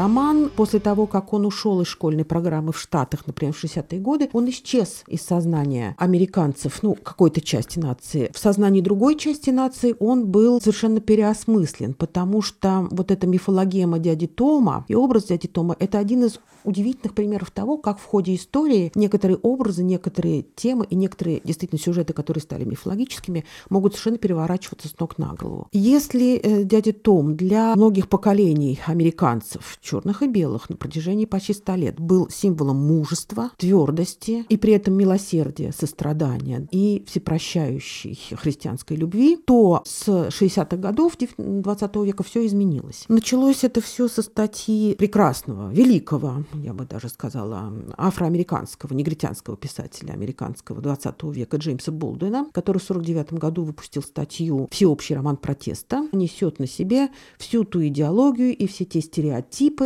роман, после того, как он ушел из школьной программы в Штатах, например, в 60-е годы, он исчез из сознания американцев, ну, какой-то части нации. В сознании другой части нации он был совершенно переосмыслен, потому что вот эта мифологема дяди Тома и образ дяди Тома – это один из удивительных примеров того, как в ходе истории некоторые образы, некоторые темы и некоторые действительно сюжеты, которые стали мифологическими, могут совершенно переворачиваться с ног на голову. Если э, дядя Том для многих поколений американцев, черных и белых, на протяжении почти ста лет был символом мужества, твердости и при этом милосердия, сострадания и всепрощающей христианской любви, то с 60-х годов 20 века все изменилось. Началось это все со статьи прекрасного, великого, я бы даже сказала, афроамериканского, негритянского писателя американского 20 века Джеймса Болдуина, который в 49 году выпустил статью «Всеобщий роман протеста», несет на себе всю ту идеологию и все те стереотипы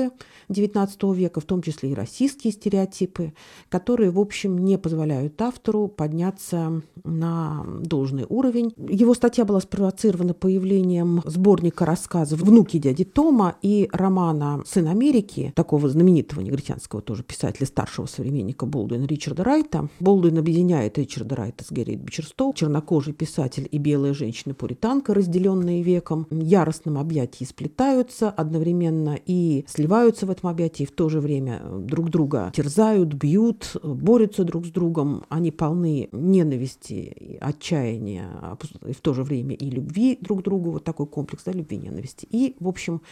XIX века, в том числе и российские стереотипы, которые, в общем, не позволяют автору подняться на должный уровень. Его статья была спровоцирована появлением сборника рассказов «Внуки дяди Тома» и романа «Сын Америки», такого знаменитого негритянского тоже писателя, старшего современника Болдуина Ричарда Райта. Болдуин объединяет Ричарда Райта с Герри Бичерстоу, чернокожий писатель и белая женщина-пуританка, разделенные веком, яростном объятии сплетаются одновременно и сливаются в этом объятии, в то же время друг друга терзают, бьют, борются друг с другом. Они полны ненависти, отчаяния, и в то же время и любви друг к другу. Вот такой комплекс да, любви, ненависти. И, в общем,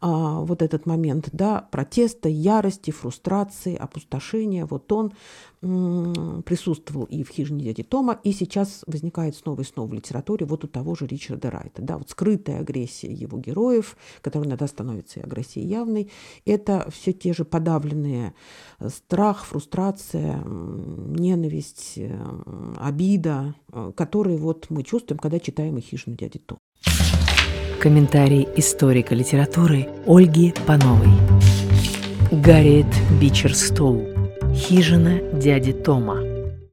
а, вот этот момент да, протеста, ярости, фрустрации, опустошения, вот он присутствовал и в «Хижине дяди Тома», и сейчас возникает снова и снова в литературе вот у того же Ричарда Райта. Да, вот скрытая агрессия его героев, которая иногда становится и агрессией явной, это все те же подавленные э, страх, фрустрация, ненависть, э, обида, э, которые вот мы чувствуем, когда читаем и «Хижину дяди Тома». Комментарий историка литературы Ольги Пановой. Гарриет Бичерстоу. Хижина дяди Тома.